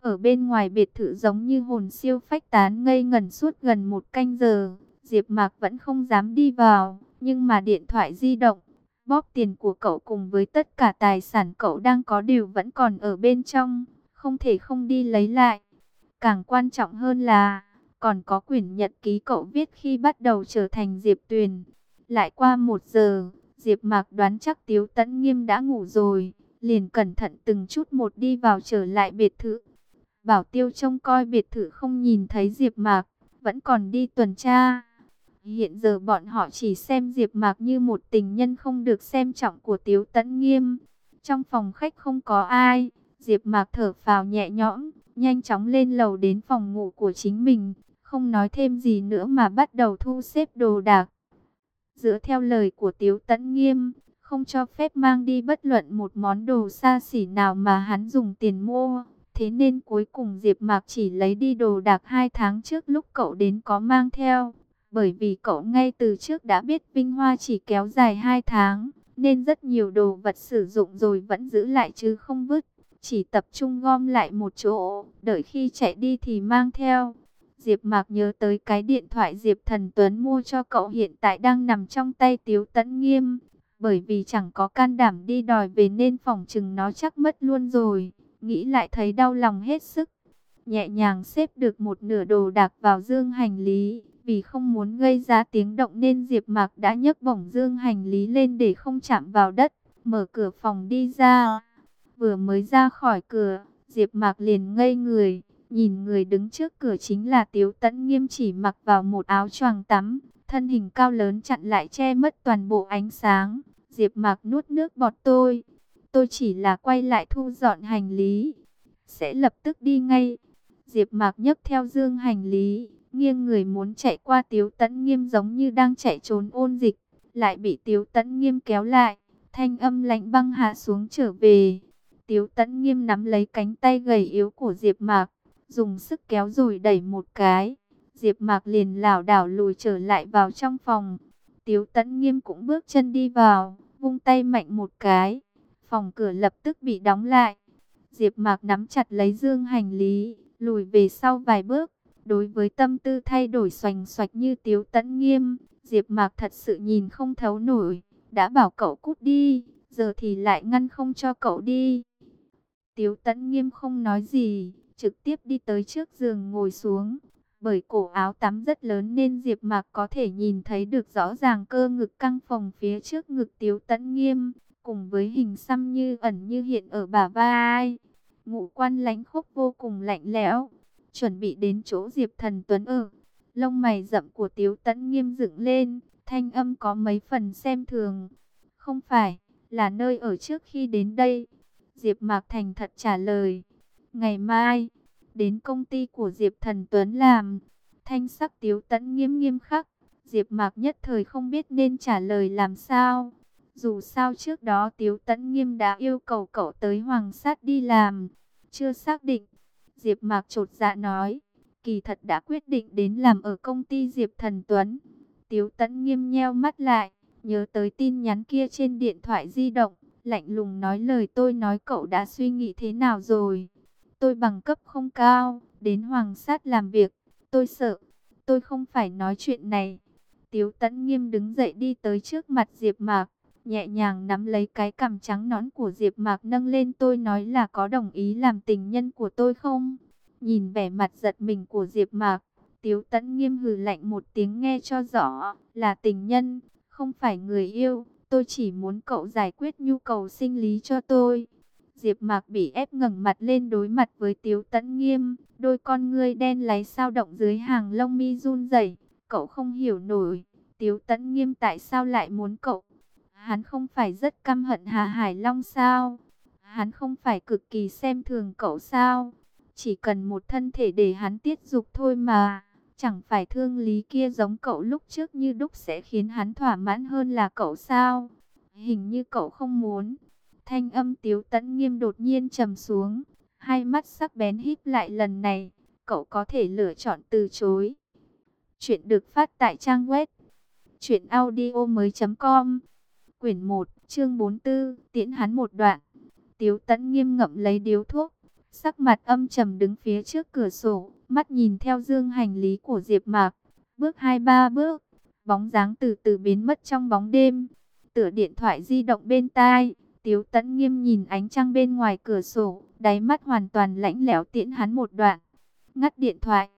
Ở bên ngoài biệt thự giống như hồn siêu phách tán ngây ngẩn suốt gần một canh giờ, Diệp Mạc vẫn không dám đi vào, nhưng mà điện thoại di động, bóp tiền của cậu cùng với tất cả tài sản cậu đang có đều vẫn còn ở bên trong, không thể không đi lấy lại. Càng quan trọng hơn là, còn có quyển nhật ký cậu viết khi bắt đầu trở thành Diệp Tuyền. Lại qua một giờ, Diệp Mạc đoán chắc Tiếu Tấn Nghiêm đã ngủ rồi, liền cẩn thận từng chút một đi vào trở lại biệt thự. Bảo Tiêu trông coi biệt thự không nhìn thấy Diệp Mạc, vẫn còn đi tuần tra. Hiện giờ bọn họ chỉ xem Diệp Mạc như một tình nhân không được xem trọng của Tiếu Tấn Nghiêm. Trong phòng khách không có ai, Diệp Mạc thở phào nhẹ nhõm, nhanh chóng lên lầu đến phòng ngủ của chính mình, không nói thêm gì nữa mà bắt đầu thu xếp đồ đạc. Dựa theo lời của Tiếu Tấn Nghiêm, không cho phép mang đi bất luận một món đồ xa xỉ nào mà hắn dùng tiền mua. Thế nên cuối cùng Diệp Mạc chỉ lấy đi đồ đạc hai tháng trước lúc cậu đến có mang theo. Bởi vì cậu ngay từ trước đã biết Vinh Hoa chỉ kéo dài hai tháng, nên rất nhiều đồ vật sử dụng rồi vẫn giữ lại chứ không vứt. Chỉ tập trung gom lại một chỗ, đợi khi chạy đi thì mang theo. Diệp Mạc nhớ tới cái điện thoại Diệp Thần Tuấn mua cho cậu hiện tại đang nằm trong tay Tiếu Tấn Nghiêm. Bởi vì chẳng có can đảm đi đòi về nên phòng chừng nó chắc mất luôn rồi. Nghĩ lại thấy đau lòng hết sức. Nhẹ nhàng xếp được một nửa đồ đạc vào dương hành lý. Vì không muốn gây ra tiếng động nên Diệp Mạc đã nhấc bổng dương hành lý lên để không chạm vào đất. Mở cửa phòng đi ra. Vừa mới ra khỏi cửa, Diệp Mạc liền ngây người. Nhìn người đứng trước cửa chính là Tiếu Tấn Nghiêm chỉ mặc vào một áo choàng tắm. Thân hình cao lớn chặn lại che mất toàn bộ ánh sáng. Diệp Mạc nuốt nước bọt tôi. Tôi chỉ là quay lại thu dọn hành lý. Sẽ lập tức đi ngay. Diệp Mạc nhấc theo dương hành lý. Nghiêng người muốn chạy qua Tiếu Tấn Nghiêm giống như đang chạy trốn ôn dịch. Lại bị Tiếu Tấn Nghiêm kéo lại. Thanh âm lạnh băng hạ xuống trở về. Tiếu Tấn Nghiêm nắm lấy cánh tay gầy yếu của Diệp Mạc. Dùng sức kéo rồi đẩy một cái. Diệp Mạc liền lảo đảo lùi trở lại vào trong phòng. Tiếu Tấn Nghiêm cũng bước chân đi vào, vung tay mạnh một cái. Phòng cửa lập tức bị đóng lại. Diệp Mạc nắm chặt lấy dương hành lý, lùi về sau vài bước. Đối với tâm tư thay đổi xoành xoạch như Tiếu Tấn Nghiêm, Diệp Mạc thật sự nhìn không thấu nổi, đã bảo cậu cút đi, giờ thì lại ngăn không cho cậu đi. Tiếu Tấn Nghiêm không nói gì, trực tiếp đi tới trước giường ngồi xuống. Bởi cổ áo tắm rất lớn nên Diệp Mạc có thể nhìn thấy được rõ ràng cơ ngực căng phồng phía trước ngực Tiếu Tấn Nghiêm, cùng với hình xăm như ẩn như hiện ở bả vai. Ngũ quan lãnh khốc vô cùng lạnh lẽo, chuẩn bị đến chỗ Diệp Thần Tuấn ở. Lông mày rậm của Tiếu Tấn Nghiêm dựng lên, thanh âm có mấy phần xem thường. Không phải, là nơi ở trước khi đến đây. Diệp Mạc Thành thật trả lời. Ngày mai, đến công ty của Diệp Thần Tuấn làm. Thanh sắc Tiếu Tấn Nghiêm nghiêm khắc. Diệp Mạc nhất thời không biết nên trả lời làm sao. Dù sao trước đó Tiếu Tấn Nghiêm đã yêu cầu cậu tới Hoàng Sát đi làm. Chưa xác định. Diệp Mạc trột dạ nói. Kỳ thật đã quyết định đến làm ở công ty Diệp Thần Tuấn. Tiếu Tấn Nghiêm nheo mắt lại. Nhớ tới tin nhắn kia trên điện thoại di động. Lạnh lùng nói, lời tôi nói cậu đã suy nghĩ thế nào rồi. Tôi bằng cấp không cao. Đến Hoàng Sát làm việc. Tôi sợ. Tôi không phải nói chuyện này. Tiếu Tấn Nghiêm đứng dậy đi tới trước mặt Diệp Mạc nhẹ nhàng nắm lấy cái cằm trắng nõn của Diệp Mạc nâng lên tôi nói là có đồng ý làm tình nhân của tôi không? Nhìn vẻ mặt giật mình của Diệp Mạc, Tiếu Tấn nghiêm hừ lạnh một tiếng nghe cho rõ, là tình nhân, không phải người yêu, tôi chỉ muốn cậu giải quyết nhu cầu sinh lý cho tôi. Diệp Mạc bị ép ngẩng mặt lên đối mặt với Tiếu Tấn Nghiêm, đôi con ngươi đen láy sao động dưới hàng lông mi run rẩy, cậu không hiểu nổi, Tiếu Tấn Nghiêm tại sao lại muốn cậu? Hắn không phải rất căm hận Hà Hải Long sao? Hắn không phải cực kỳ xem thường cậu sao? Chỉ cần một thân thể để hắn tiết dục thôi mà. Chẳng phải thương lý kia giống cậu lúc trước như đúc sẽ khiến hắn thỏa mãn hơn là cậu sao? Hình như cậu không muốn. Thanh âm tiếu tẫn nghiêm đột nhiên trầm xuống. Hai mắt sắc bén híp lại lần này. Cậu có thể lựa chọn từ chối. Chuyện được phát tại trang web. Chuyện audio mới com. Quyển 1, chương 44, tiễn hắn một đoạn. Tiếu tẫn nghiêm ngậm lấy điếu thuốc. Sắc mặt âm trầm đứng phía trước cửa sổ, mắt nhìn theo dương hành lý của Diệp Mạc. Bước hai ba bước, bóng dáng từ từ biến mất trong bóng đêm. Tựa điện thoại di động bên tai, Tiếu Tấn Nghiêm nhìn ánh trăng bên ngoài cửa sổ, đáy mắt hoàn toàn lãnh lẽo tiễn hắn một đoạn. Ngắt điện thoại,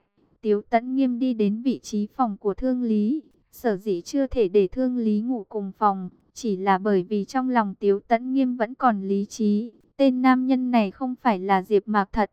Tiếu Tấn Nghiêm đi đến vị trí phòng của Thương Lý, sở dĩ chưa thể để Thương Lý ngủ cùng phòng, chỉ là bởi vì trong lòng Tiếu Tấn Nghiêm vẫn còn lý trí, tên nam nhân này không phải là Diệp Mạc thật.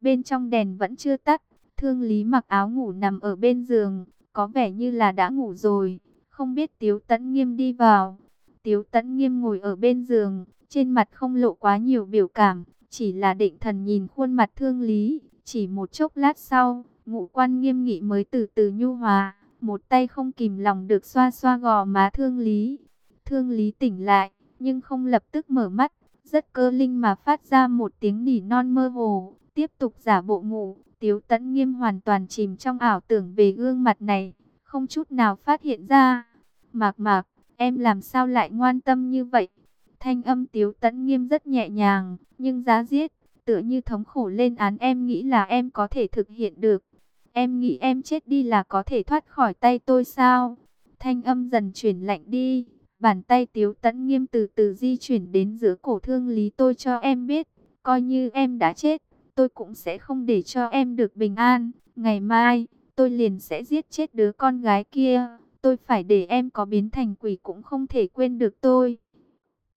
Bên trong đèn vẫn chưa tắt, Thương Lý mặc áo ngủ nằm ở bên giường, có vẻ như là đã ngủ rồi, không biết Tiếu Tấn Nghiêm đi vào. Tiếu Tấn Nghiêm ngồi ở bên giường, trên mặt không lộ quá nhiều biểu cảm, chỉ là định thần nhìn khuôn mặt Thương Lý, chỉ một chốc lát sau, ngũ quan nghiêm nghị mới từ từ nhu hòa, một tay không kìm lòng được xoa xoa gò má Thương Lý. Thương Lý tỉnh lại, nhưng không lập tức mở mắt, rất cơ linh mà phát ra một tiếng nỉ non mơ hồ, tiếp tục giả bộ ngủ. Tiếu Tấn Nghiêm hoàn toàn chìm trong ảo tưởng về gương mặt này, không chút nào phát hiện ra. Mạc mạc, em làm sao lại ngoan tâm như vậy? Thanh âm Tiếu Tấn Nghiêm rất nhẹ nhàng, nhưng giá giết, tựa như thống khổ lên án em nghĩ là em có thể thực hiện được. Em nghĩ em chết đi là có thể thoát khỏi tay tôi sao? Thanh âm dần chuyển lạnh đi, bàn tay Tiếu Tấn Nghiêm từ từ di chuyển đến giữa cổ thương lý tôi cho em biết, coi như em đã chết tôi cũng sẽ không để cho em được bình an. Ngày mai, tôi liền sẽ giết chết đứa con gái kia. Tôi phải để em có biến thành quỷ cũng không thể quên được tôi.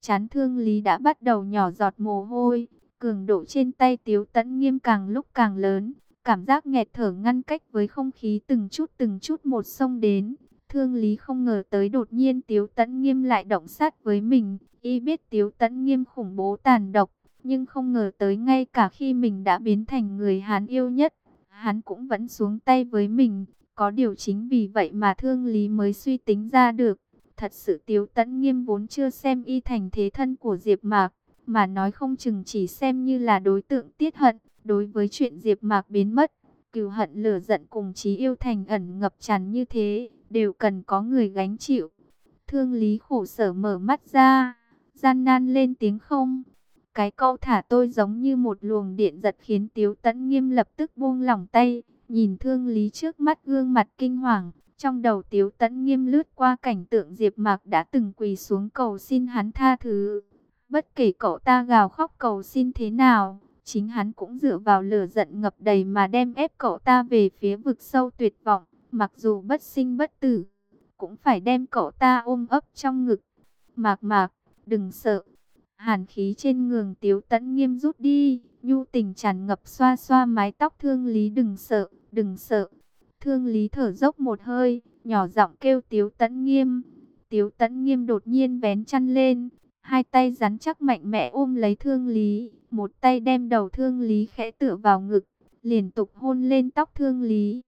Chán thương lý đã bắt đầu nhỏ giọt mồ hôi. Cường độ trên tay tiếu tẫn nghiêm càng lúc càng lớn. Cảm giác nghẹt thở ngăn cách với không khí từng chút từng chút một sông đến. Thương lý không ngờ tới đột nhiên tiếu tẫn nghiêm lại động sát với mình. Y biết tiếu tẫn nghiêm khủng bố tàn độc nhưng không ngờ tới ngay cả khi mình đã biến thành người hán yêu nhất, hắn cũng vẫn xuống tay với mình. Có điều chính vì vậy mà thương lý mới suy tính ra được. Thật sự tiếu tẫn nghiêm vốn chưa xem y thành thế thân của Diệp Mạc, mà nói không chừng chỉ xem như là đối tượng tiết hận. Đối với chuyện Diệp Mạc biến mất, cừu hận lửa giận cùng chí yêu thành ẩn ngập tràn như thế, đều cần có người gánh chịu. Thương lý khổ sở mở mắt ra, gian nan lên tiếng không. Cái câu thả tôi giống như một luồng điện giật khiến Tiếu Tấn Nghiêm lập tức buông lỏng tay, nhìn thương lý trước mắt gương mặt kinh hoàng. Trong đầu Tiếu Tấn Nghiêm lướt qua cảnh tượng Diệp Mạc đã từng quỳ xuống cầu xin hắn tha thứ. Bất kể cậu ta gào khóc cầu xin thế nào, chính hắn cũng dựa vào lửa giận ngập đầy mà đem ép cậu ta về phía vực sâu tuyệt vọng. Mặc dù bất sinh bất tử, cũng phải đem cậu ta ôm ấp trong ngực. Mạc mạc, đừng sợ, Hàn khí trên ngường tiếu tẫn nghiêm rút đi, nhu tình tràn ngập xoa xoa mái tóc thương lý đừng sợ, đừng sợ. Thương lý thở dốc một hơi, nhỏ giọng kêu tiếu tẫn nghiêm. Tiếu tẫn nghiêm đột nhiên vén chăn lên, hai tay rắn chắc mạnh mẽ ôm lấy thương lý, một tay đem đầu thương lý khẽ tựa vào ngực, liên tục hôn lên tóc thương lý.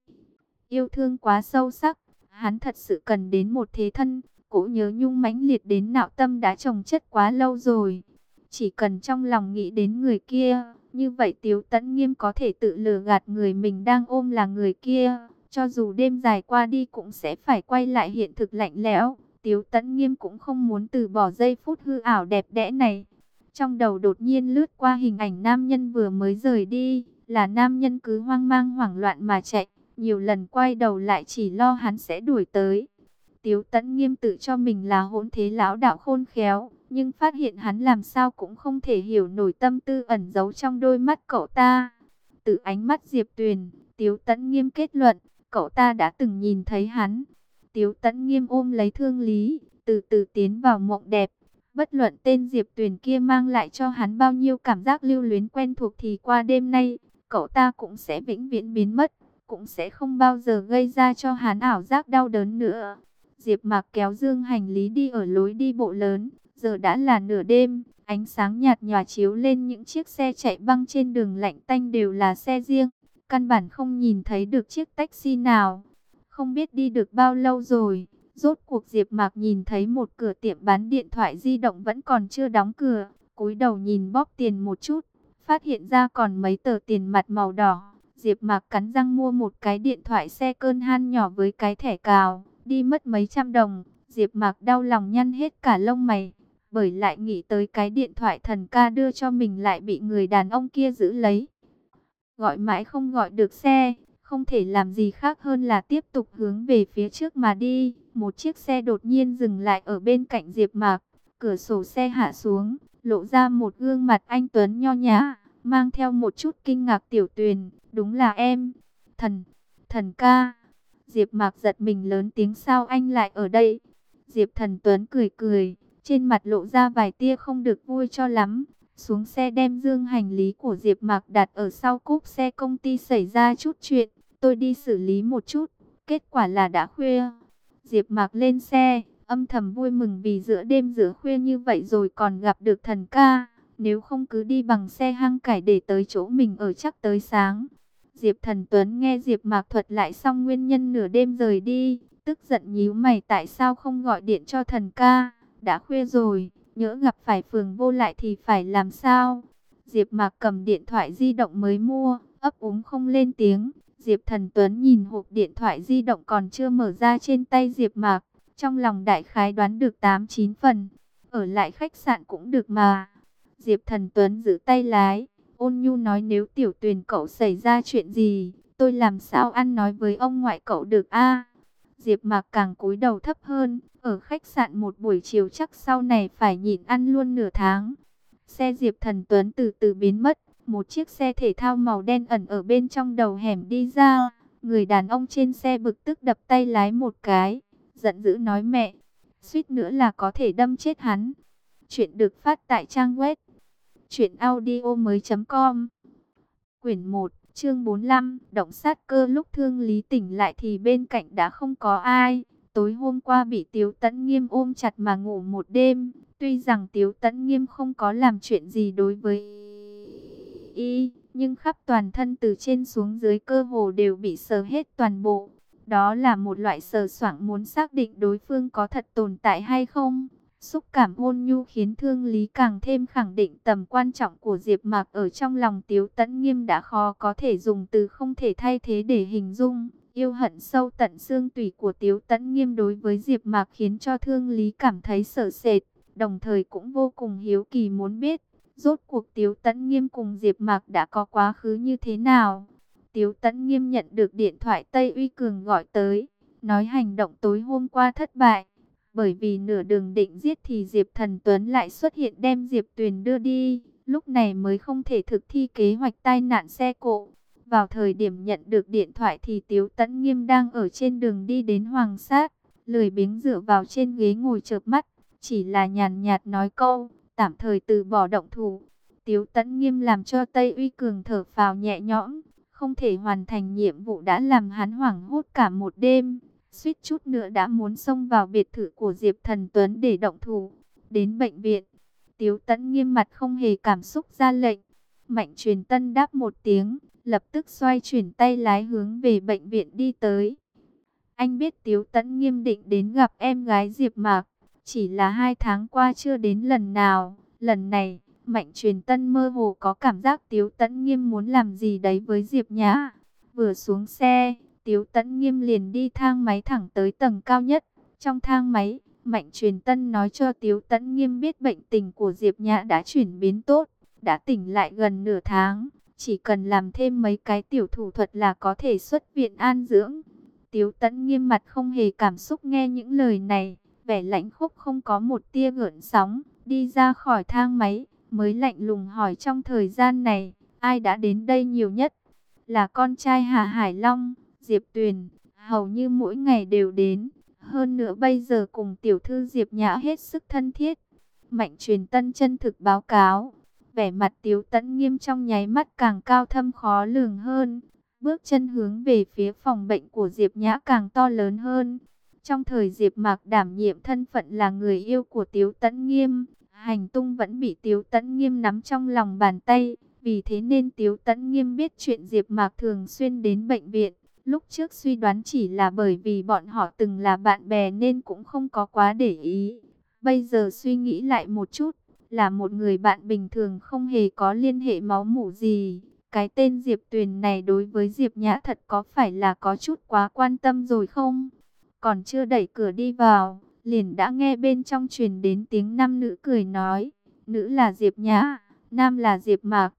Yêu thương quá sâu sắc, hắn thật sự cần đến một thế thân, Cỗ nhớ nhung mãnh liệt đến nạo tâm đã trồng chất quá lâu rồi. Chỉ cần trong lòng nghĩ đến người kia, như vậy Tiếu Tấn Nghiêm có thể tự lừa gạt người mình đang ôm là người kia. Cho dù đêm dài qua đi cũng sẽ phải quay lại hiện thực lạnh lẽo. Tiếu Tấn Nghiêm cũng không muốn từ bỏ giây phút hư ảo đẹp đẽ này. Trong đầu đột nhiên lướt qua hình ảnh nam nhân vừa mới rời đi, là nam nhân cứ hoang mang hoảng loạn mà chạy, nhiều lần quay đầu lại chỉ lo hắn sẽ đuổi tới. Tiếu tẫn nghiêm tự cho mình là hỗn thế lão đạo khôn khéo, nhưng phát hiện hắn làm sao cũng không thể hiểu nổi tâm tư ẩn giấu trong đôi mắt cậu ta. Từ ánh mắt Diệp Tuyền, Tiếu tẫn nghiêm kết luận, cậu ta đã từng nhìn thấy hắn. Tiếu tẫn nghiêm ôm lấy thương lý, từ từ tiến vào mộng đẹp. Bất luận tên Diệp Tuyền kia mang lại cho hắn bao nhiêu cảm giác lưu luyến quen thuộc thì qua đêm nay, cậu ta cũng sẽ vĩnh viễn biến mất, cũng sẽ không bao giờ gây ra cho hắn ảo giác đau đớn nữa. Diệp Mạc kéo dương hành lý đi ở lối đi bộ lớn, giờ đã là nửa đêm, ánh sáng nhạt nhòa chiếu lên những chiếc xe chạy băng trên đường lạnh tanh đều là xe riêng, căn bản không nhìn thấy được chiếc taxi nào. Không biết đi được bao lâu rồi, rốt cuộc Diệp Mạc nhìn thấy một cửa tiệm bán điện thoại di động vẫn còn chưa đóng cửa, cúi đầu nhìn bóp tiền một chút, phát hiện ra còn mấy tờ tiền mặt màu đỏ. Diệp Mạc cắn răng mua một cái điện thoại xe cơn han nhỏ với cái thẻ cào, đi mất mấy trăm đồng, Diệp Mạc đau lòng nhăn hết cả lông mày, bởi lại nghĩ tới cái điện thoại thần ca đưa cho mình lại bị người đàn ông kia giữ lấy. Gọi mãi không gọi được xe, không thể làm gì khác hơn là tiếp tục hướng về phía trước mà đi. Một chiếc xe đột nhiên dừng lại ở bên cạnh Diệp Mạc, cửa sổ xe hạ xuống, lộ ra một gương mặt anh tuấn nho nhã, mang theo một chút kinh ngạc tiểu tuyền, đúng là em, thần, thần ca. Diệp Mạc giật mình lớn tiếng sao anh lại ở đây? Diệp Thần Tuấn cười cười, trên mặt lộ ra vài tia không được vui cho lắm. Xuống xe đem dương hành lý của Diệp Mạc đặt ở sau cúp xe công ty xảy ra chút chuyện, tôi đi xử lý một chút, kết quả là đã khuya. Diệp Mạc lên xe, âm thầm vui mừng vì giữa đêm giữa khuya như vậy rồi còn gặp được thần ca, nếu không cứ đi bằng xe hang cải để tới chỗ mình ở chắc tới sáng. Diệp Thần Tuấn nghe Diệp Mạc thuật lại xong nguyên nhân nửa đêm rời đi, tức giận nhíu mày tại sao không gọi điện cho thần ca, đã khuya rồi, nhỡ gặp phải phường vô lại thì phải làm sao? Diệp Mạc cầm điện thoại di động mới mua, ấp úng không lên tiếng. Diệp Thần Tuấn nhìn hộp điện thoại di động còn chưa mở ra trên tay Diệp Mạc, trong lòng đại khái đoán được 8-9 phần, ở lại khách sạn cũng được mà. Diệp Thần Tuấn giữ tay lái, ôn nhu nói nếu tiểu tuyền cậu xảy ra chuyện gì, tôi làm sao ăn nói với ông ngoại cậu được a? Diệp Mạc càng cúi đầu thấp hơn, ở khách sạn một buổi chiều chắc sau này phải nhịn ăn luôn nửa tháng. Xe Diệp Thần Tuấn từ từ biến mất, một chiếc xe thể thao màu đen ẩn ở bên trong đầu hẻm đi ra. Người đàn ông trên xe bực tức đập tay lái một cái, giận dữ nói mẹ, suýt nữa là có thể đâm chết hắn. Chuyện được phát tại trang web truyệnaudiomoi.com. Quyển 1, chương 45, động sát cơ lúc Thương Lý tỉnh lại thì bên cạnh đã không có ai. Tối hôm qua bị Tiếu Tấn Nghiêm ôm chặt mà ngủ một đêm, tuy rằng Tiếu Tấn Nghiêm không có làm chuyện gì đối với y, nhưng khắp toàn thân từ trên xuống dưới cơ hồ đều bị sờ hết toàn bộ. Đó là một loại sờ soạng muốn xác định đối phương có thật tồn tại hay không. Xúc cảm ôn nhu khiến thương lý càng thêm khẳng định tầm quan trọng của Diệp Mạc ở trong lòng Tiếu Tấn Nghiêm đã khó có thể dùng từ không thể thay thế để hình dung. Yêu hận sâu tận xương tủy của Tiếu Tấn Nghiêm đối với Diệp Mạc khiến cho thương lý cảm thấy sợ sệt, đồng thời cũng vô cùng hiếu kỳ muốn biết, rốt cuộc Tiếu Tấn Nghiêm cùng Diệp Mạc đã có quá khứ như thế nào. Tiếu Tấn Nghiêm nhận được điện thoại Tây Uy Cường gọi tới, nói hành động tối hôm qua thất bại bởi vì nửa đường định giết thì Diệp Thần Tuấn lại xuất hiện đem Diệp Tuyền đưa đi. Lúc này mới không thể thực thi kế hoạch tai nạn xe cộ. Vào thời điểm nhận được điện thoại thì Tiếu Tấn Nghiêm đang ở trên đường đi đến Hoàng Sát. Lười biếng dựa vào trên ghế ngồi chợp mắt. Chỉ là nhàn nhạt nói câu, tạm thời từ bỏ động thủ. Tiếu Tấn Nghiêm làm cho Tây Uy Cường thở phào nhẹ nhõm. Không thể hoàn thành nhiệm vụ đã làm hắn hoảng hốt cả một đêm suýt chút nữa đã muốn xông vào biệt thự của Diệp Thần Tuấn để động thủ. Đến bệnh viện, Tiếu Tấn nghiêm mặt không hề cảm xúc ra lệnh. Mạnh truyền tân đáp một tiếng, lập tức xoay chuyển tay lái hướng về bệnh viện đi tới. Anh biết Tiếu Tấn nghiêm định đến gặp em gái Diệp Mạc, chỉ là hai tháng qua chưa đến lần nào. Lần này, Mạnh truyền tân mơ hồ có cảm giác Tiếu Tấn nghiêm muốn làm gì đấy với Diệp Nhã. Vừa xuống xe, Tiếu Tấn Nghiêm liền đi thang máy thẳng tới tầng cao nhất. Trong thang máy, Mạnh Truyền Tân nói cho Tiếu Tấn Nghiêm biết bệnh tình của Diệp Nhã đã chuyển biến tốt, đã tỉnh lại gần nửa tháng. Chỉ cần làm thêm mấy cái tiểu thủ thuật là có thể xuất viện an dưỡng. Tiếu Tấn Nghiêm mặt không hề cảm xúc nghe những lời này, vẻ lạnh khúc không có một tia gợn sóng, đi ra khỏi thang máy, mới lạnh lùng hỏi trong thời gian này, ai đã đến đây nhiều nhất? Là con trai Hà Hải Long, Diệp Tuyền, hầu như mỗi ngày đều đến. Hơn nữa bây giờ cùng tiểu thư Diệp Nhã hết sức thân thiết. Mạnh truyền tân chân thực báo cáo. Vẻ mặt tiếu tẫn nghiêm trong nháy mắt càng cao thâm khó lường hơn. Bước chân hướng về phía phòng bệnh của Diệp Nhã càng to lớn hơn. Trong thời Diệp Mạc đảm nhiệm thân phận là người yêu của Tiếu Tấn Nghiêm, hành tung vẫn bị Tiếu Tấn Nghiêm nắm trong lòng bàn tay, vì thế nên Tiếu Tấn Nghiêm biết chuyện Diệp Mạc thường xuyên đến bệnh viện. Lúc trước suy đoán chỉ là bởi vì bọn họ từng là bạn bè nên cũng không có quá để ý. Bây giờ suy nghĩ lại một chút, là một người bạn bình thường không hề có liên hệ máu mủ gì. Cái tên Diệp Tuyền này đối với Diệp Nhã thật có phải là có chút quá quan tâm rồi không? Còn chưa đẩy cửa đi vào, liền đã nghe bên trong truyền đến tiếng nam nữ cười nói. Nữ là Diệp Nhã, nam là Diệp Mạc.